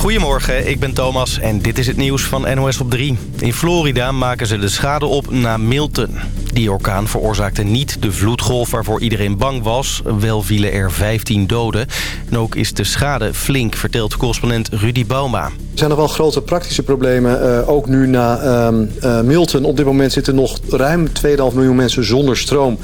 Goedemorgen, ik ben Thomas en dit is het nieuws van NOS op 3. In Florida maken ze de schade op na Milton. Die orkaan veroorzaakte niet de vloedgolf waarvoor iedereen bang was. Wel vielen er 15 doden. En ook is de schade flink, vertelt correspondent Rudy Bauma. Er zijn nog wel grote praktische problemen, uh, ook nu na uh, Milton. Op dit moment zitten nog ruim 2,5 miljoen mensen zonder stroom.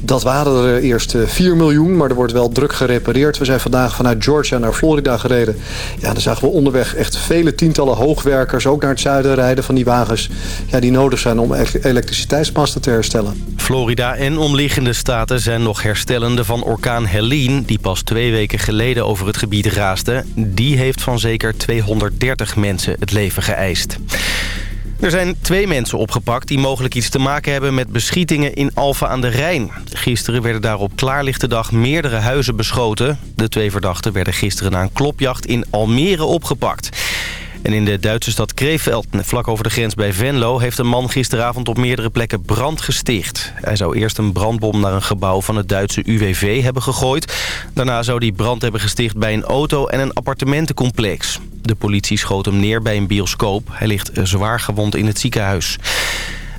Dat waren er eerst 4 miljoen, maar er wordt wel druk gerepareerd. We zijn vandaag vanuit Georgia naar Florida gereden. Ja, dan zagen we onderweg echt vele tientallen hoogwerkers... ook naar het zuiden rijden van die wagens... Ja, die nodig zijn om elektriciteitsmasten te herstellen. Florida en omliggende staten zijn nog herstellende van orkaan Helene... die pas twee weken geleden over het gebied raasde. Die heeft van zeker 230 mensen het leven geëist. Er zijn twee mensen opgepakt die mogelijk iets te maken hebben met beschietingen in Alphen aan de Rijn. Gisteren werden daar op klaarlichte dag meerdere huizen beschoten. De twee verdachten werden gisteren na een klopjacht in Almere opgepakt. En in de Duitse stad Krefeld, vlak over de grens bij Venlo... heeft een man gisteravond op meerdere plekken brand gesticht. Hij zou eerst een brandbom naar een gebouw van het Duitse UWV hebben gegooid. Daarna zou hij brand hebben gesticht bij een auto en een appartementencomplex. De politie schoot hem neer bij een bioscoop. Hij ligt zwaar gewond in het ziekenhuis.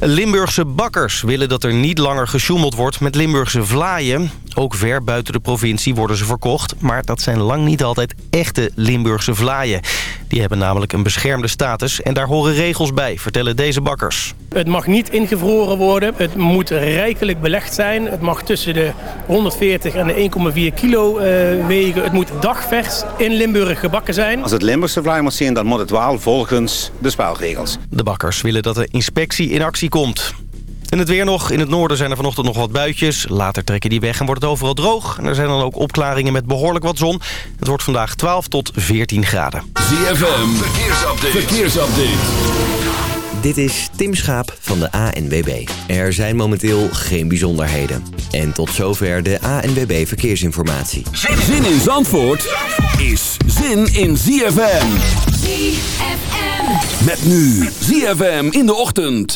Limburgse bakkers willen dat er niet langer gesjoemeld wordt met Limburgse vlaaien. Ook ver buiten de provincie worden ze verkocht. Maar dat zijn lang niet altijd echte Limburgse vlaaien. Die hebben namelijk een beschermde status en daar horen regels bij, vertellen deze bakkers. Het mag niet ingevroren worden. Het moet rijkelijk belegd zijn. Het mag tussen de 140 en de 1,4 kilo uh, wegen. Het moet dagvers in Limburg gebakken zijn. Als het Limburgse vlaai moet zien, dan moet het wel volgens de spelregels. De bakkers willen dat de inspectie in actie komt. En het weer nog. In het noorden zijn er vanochtend nog wat buitjes. Later trekken die weg en wordt het overal droog. En er zijn dan ook opklaringen met behoorlijk wat zon. Het wordt vandaag 12 tot 14 graden. ZFM, verkeersupdate. verkeersupdate. Dit is Tim Schaap van de ANWB. Er zijn momenteel geen bijzonderheden. En tot zover de ANWB Verkeersinformatie. Zin in Zandvoort is zin in ZFM. ZFM. Met nu ZFM in de ochtend.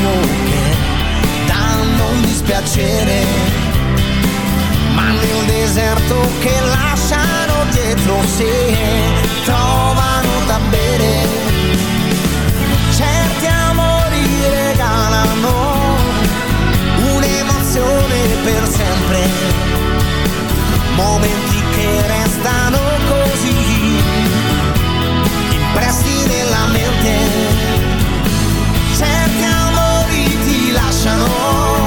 che danno un dispiacere, ma nel deserto che lasciano dietro sé trovano da bere. Certi amori regalano un'emozione per sempre, momenti che restano Oh.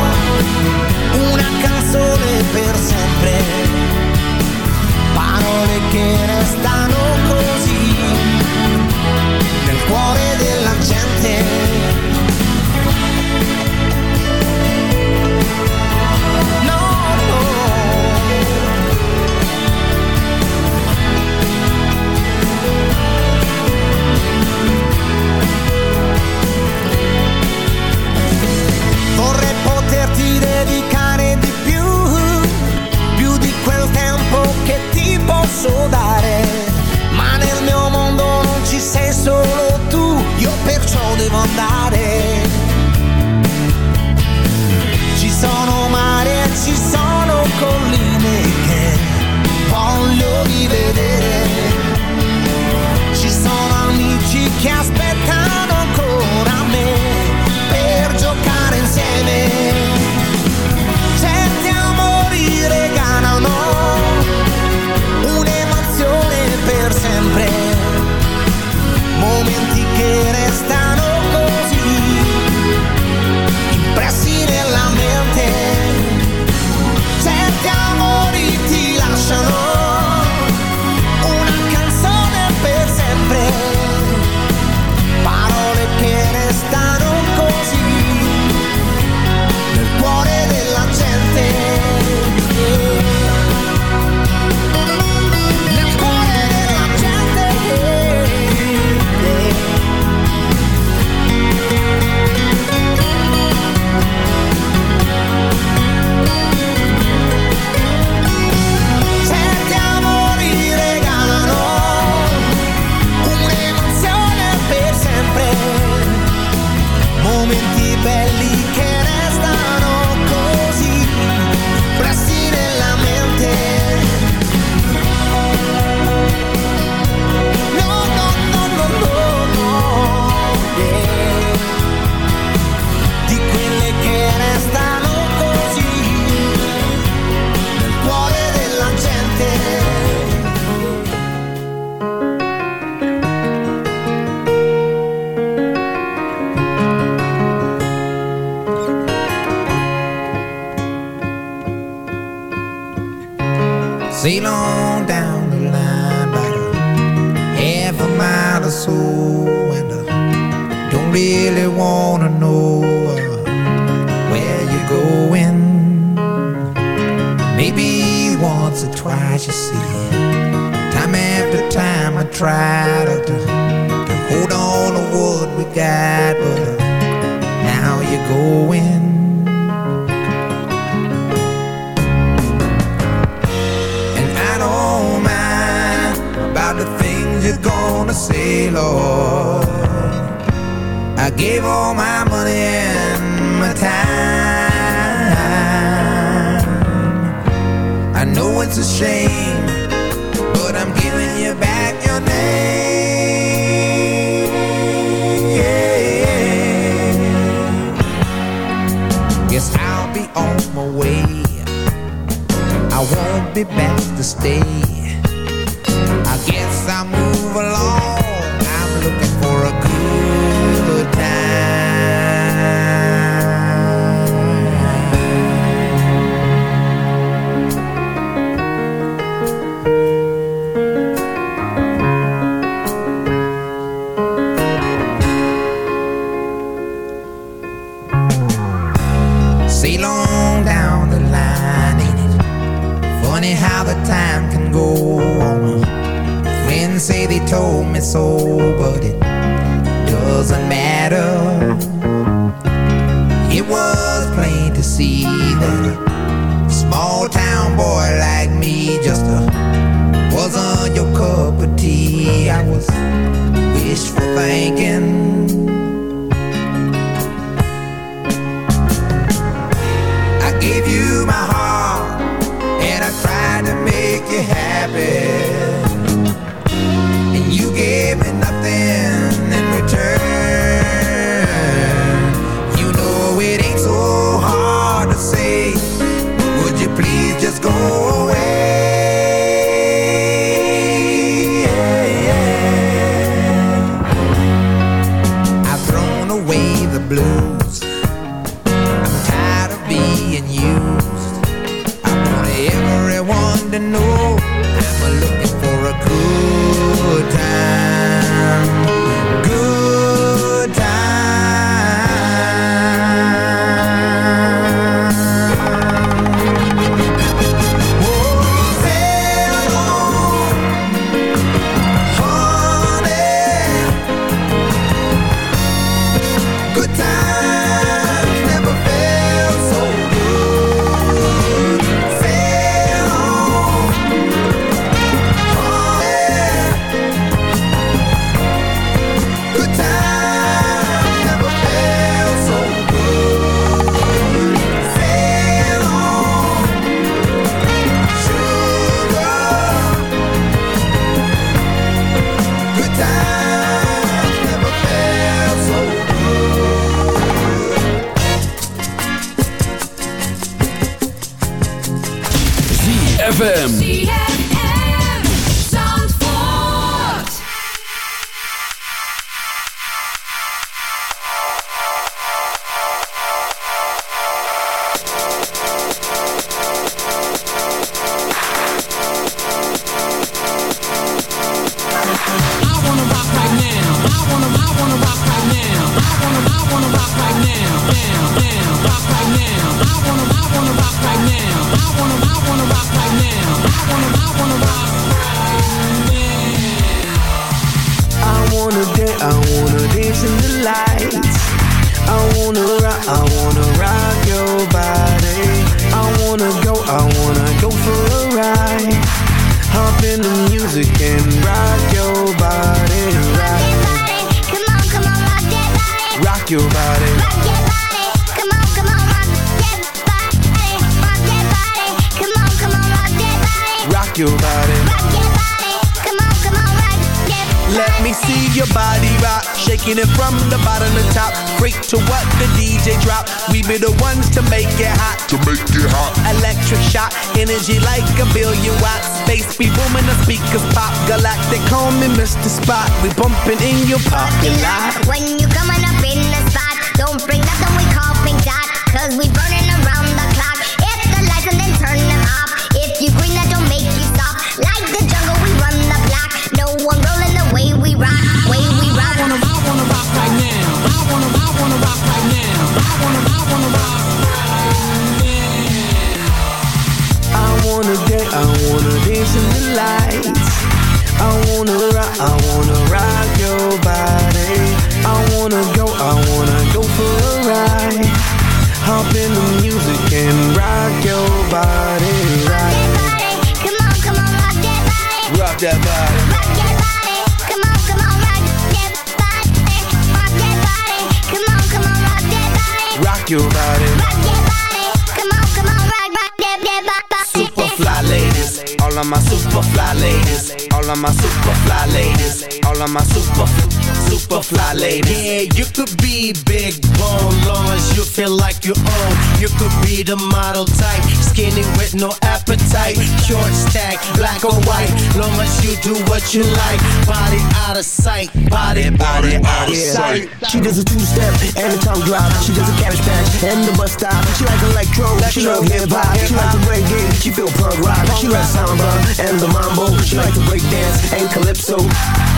Be the model type, skinny with no appetite. Short stack, black or white, long as you do what you like. Body out of sight, body, body out of sight. She does a two-step and a tongue drop. She does a cabbage patch and the bus stop. She like electro, she love hip-hop. She like the reggae, she feel punk rock. She like samba and the mambo. She like to break dance and calypso.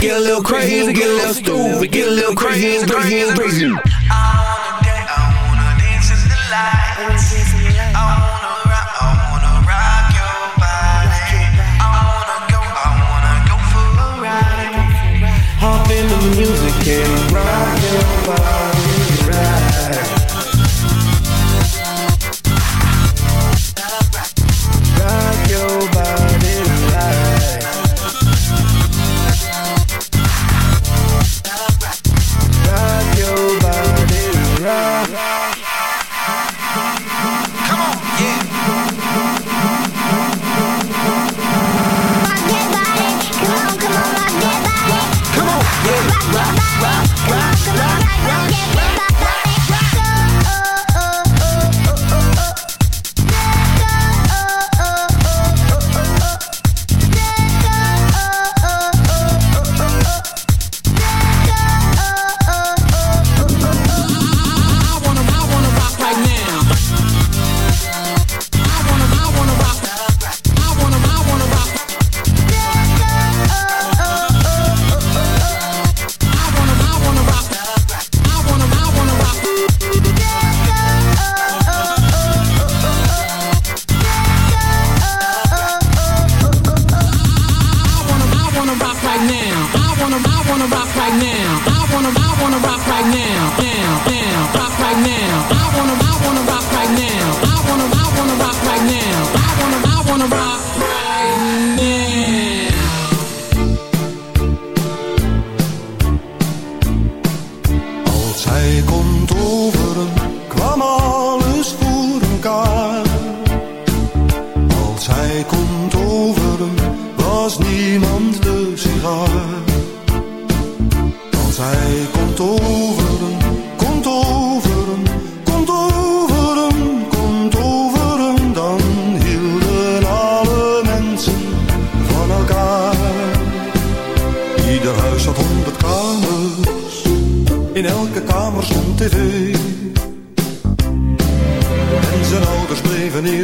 Get a little crazy, get a little stupid, get a little crazy, and crazy, and crazy. Hop can't rock your body.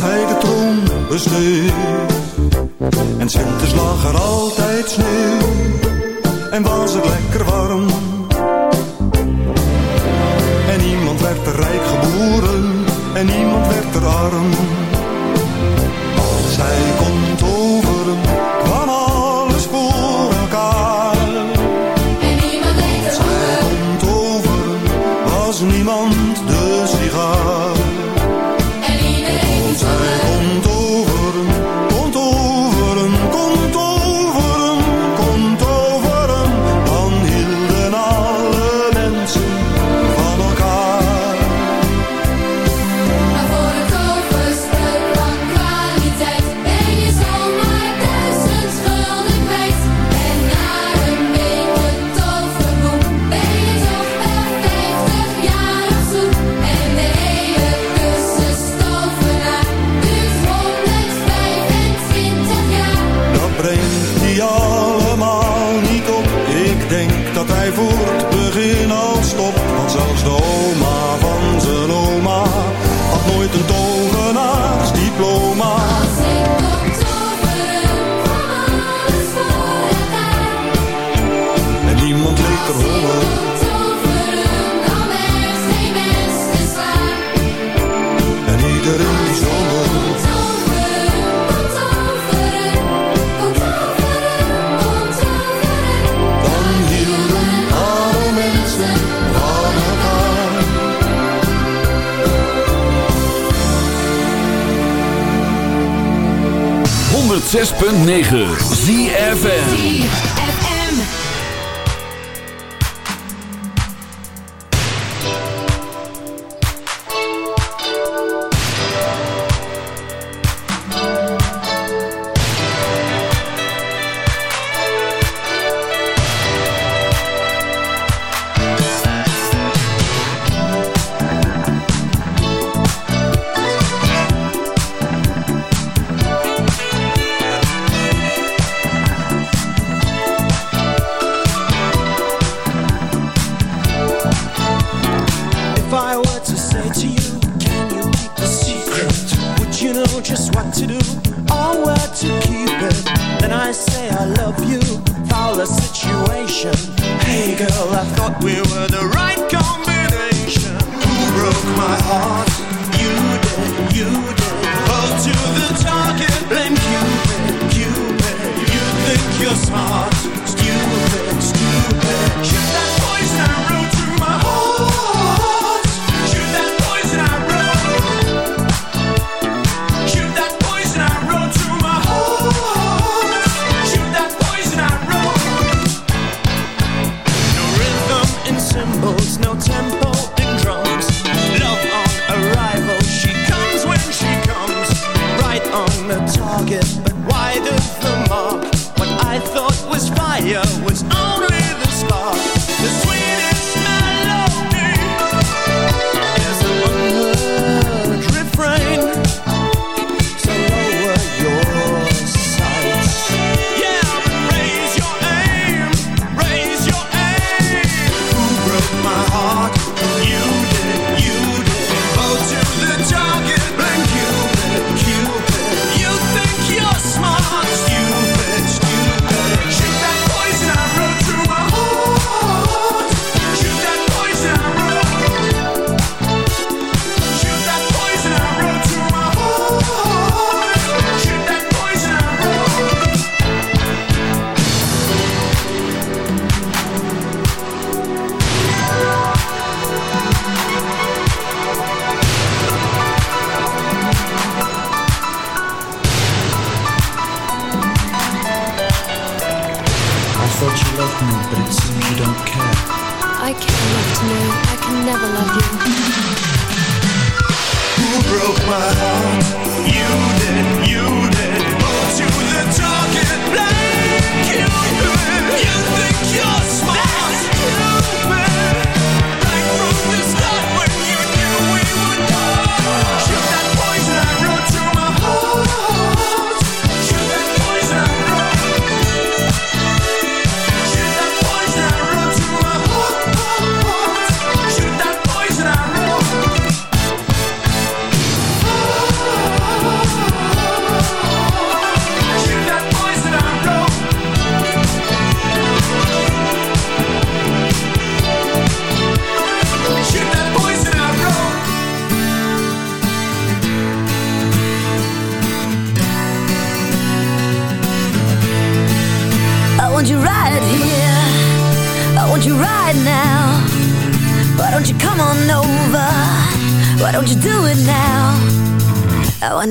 als hij de troon besteeg. En winters lag er altijd sneeuw en was het lekker warm. En niemand werd er rijk geboren en niemand werd er arm. 106.9 ZFN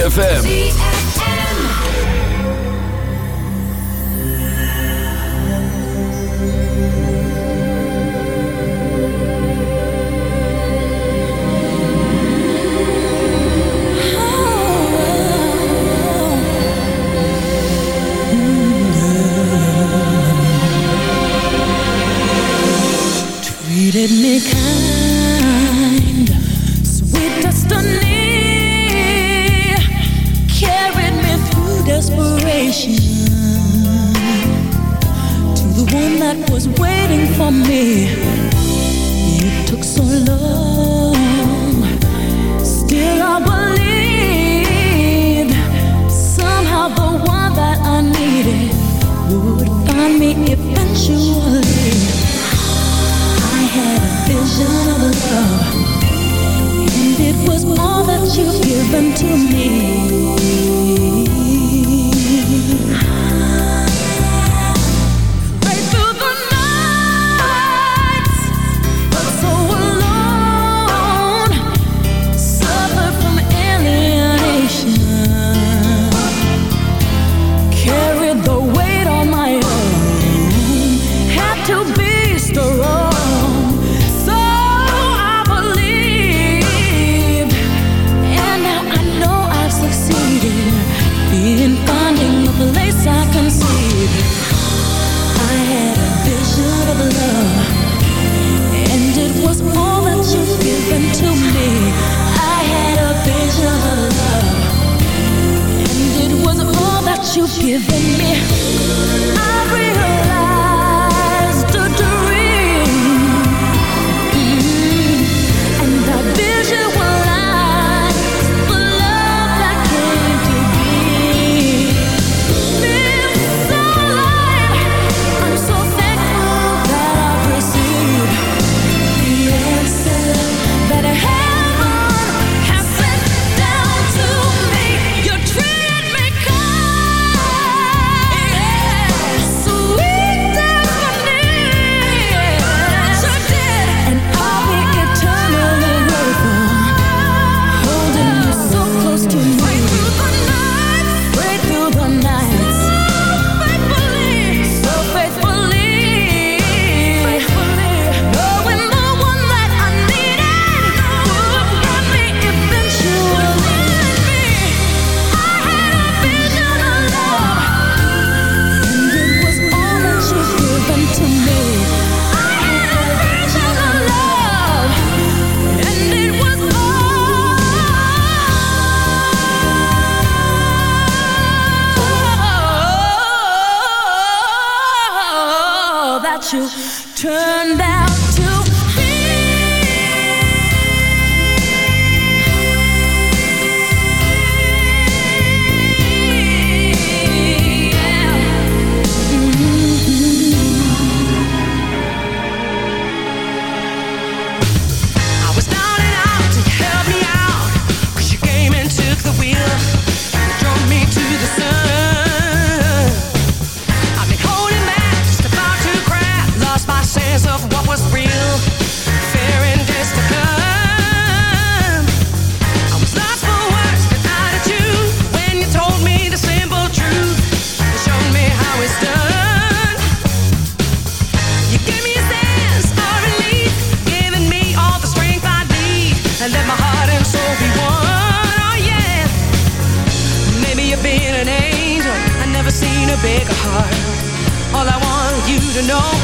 ZFM. that you. Turned out to bigger heart. All I want you to know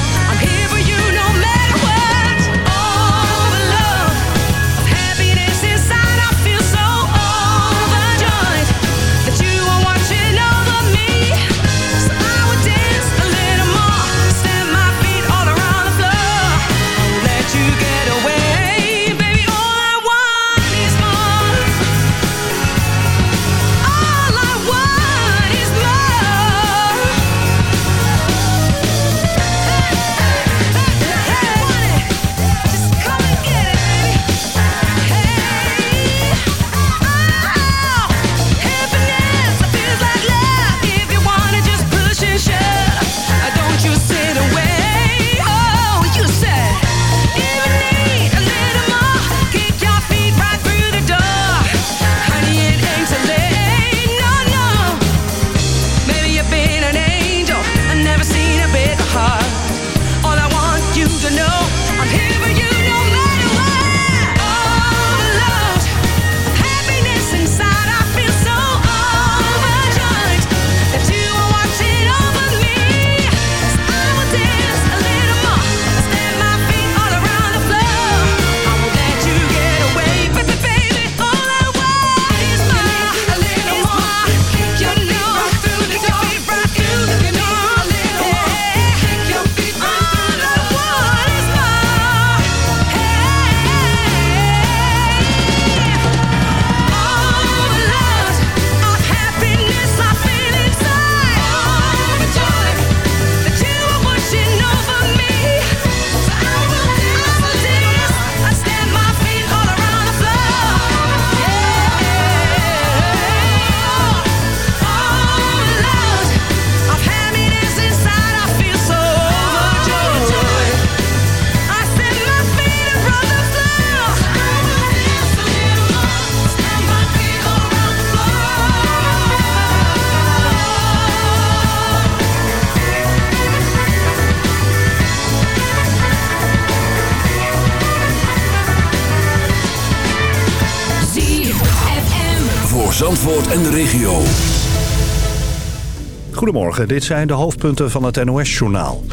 Goedemorgen, dit zijn de hoofdpunten van het NOS-journaal.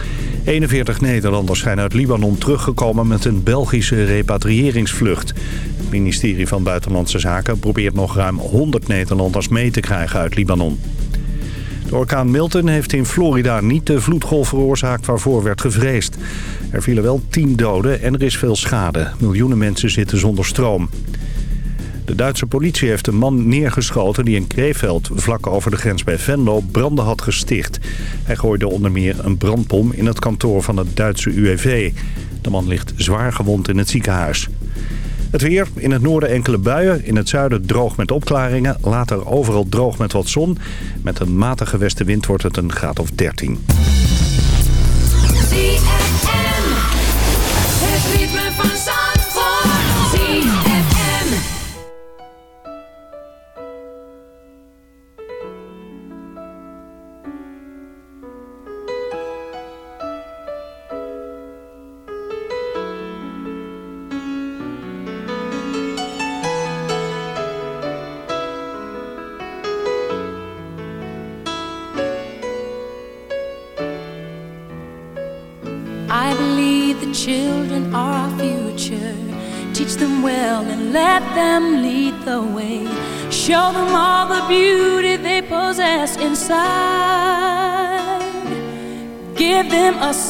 41 Nederlanders zijn uit Libanon teruggekomen met een Belgische repatriëringsvlucht. Het ministerie van Buitenlandse Zaken probeert nog ruim 100 Nederlanders mee te krijgen uit Libanon. De orkaan Milton heeft in Florida niet de vloedgolf veroorzaakt waarvoor werd gevreesd. Er vielen wel 10 doden en er is veel schade. Miljoenen mensen zitten zonder stroom. De Duitse politie heeft een man neergeschoten die in Kreeveld, vlak over de grens bij Venlo, branden had gesticht. Hij gooide onder meer een brandbom in het kantoor van het Duitse UEV. De man ligt zwaar gewond in het ziekenhuis. Het weer, in het noorden enkele buien, in het zuiden droog met opklaringen, later overal droog met wat zon. Met een matige westenwind wordt het een graad of 13.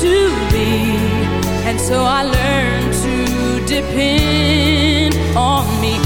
to be, and so I learned to depend on me.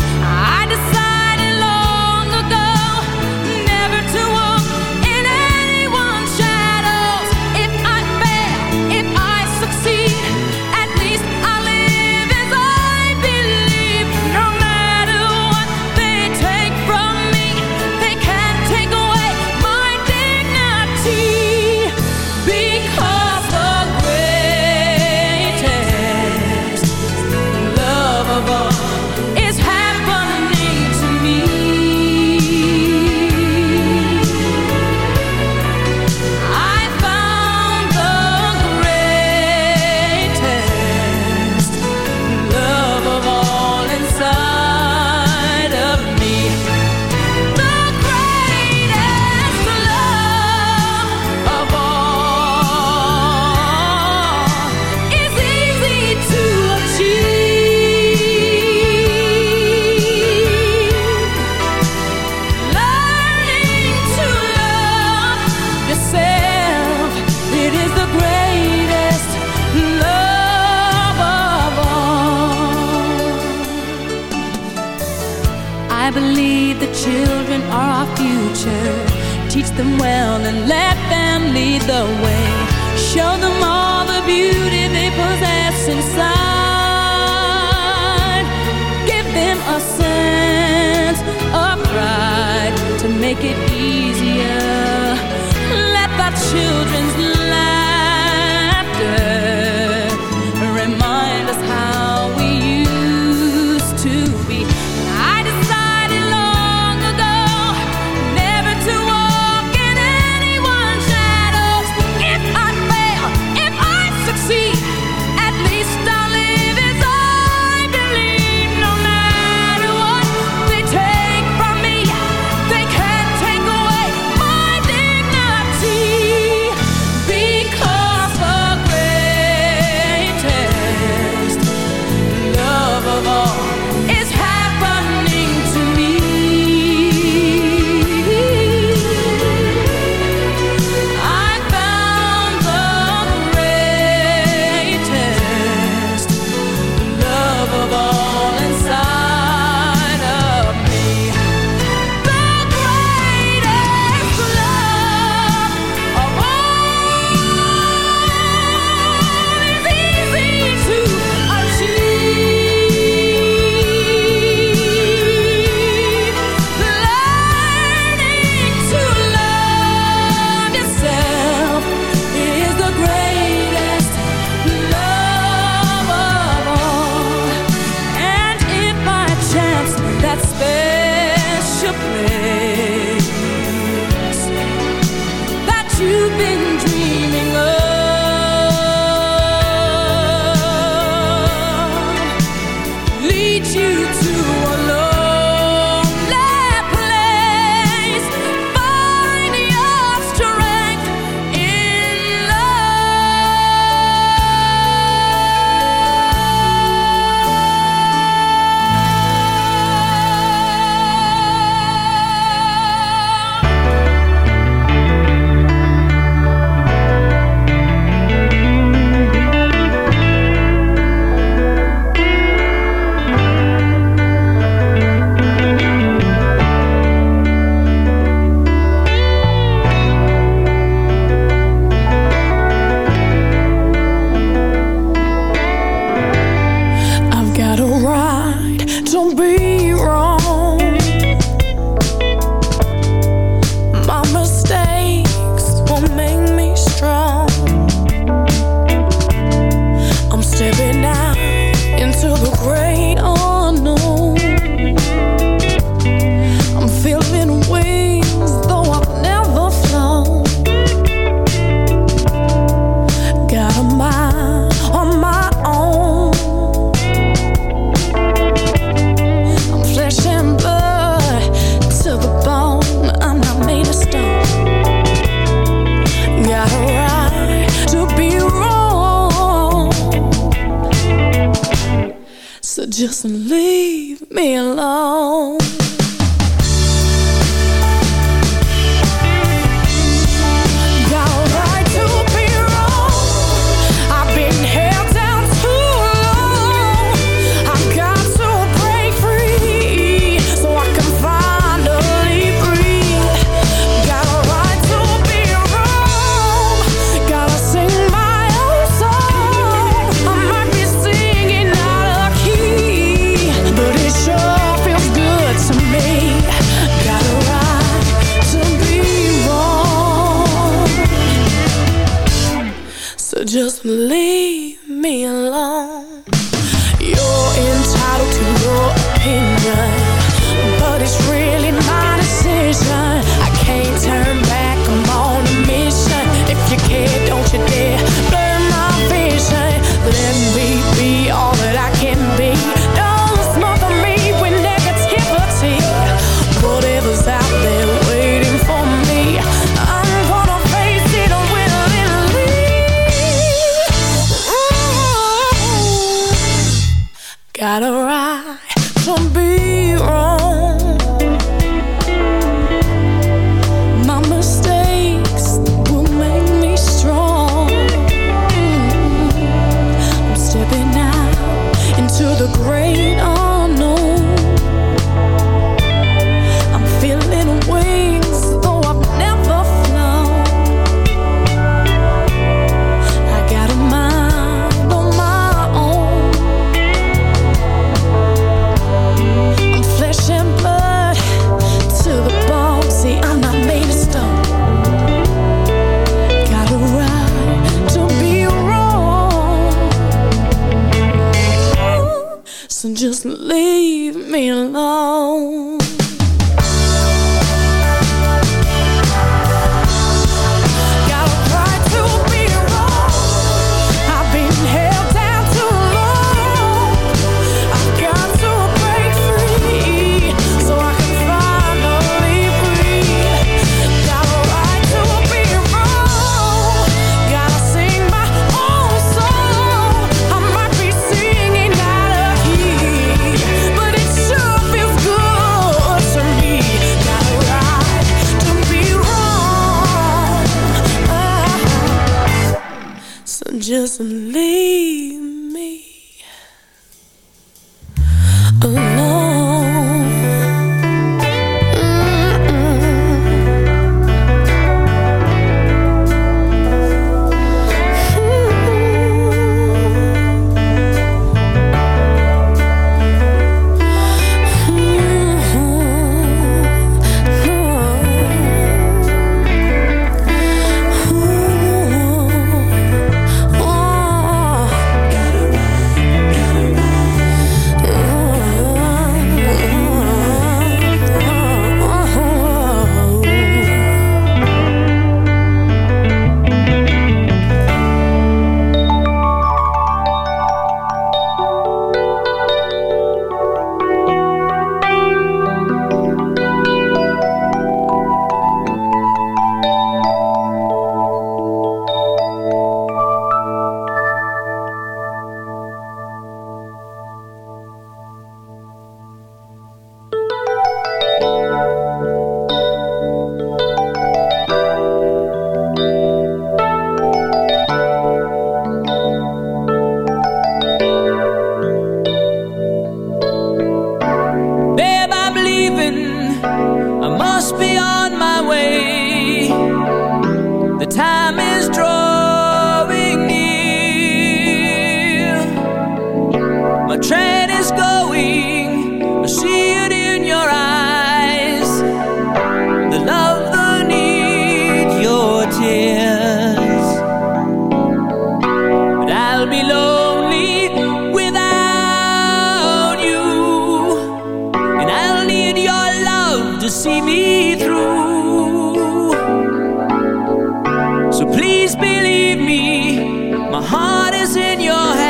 Heart is in your hand.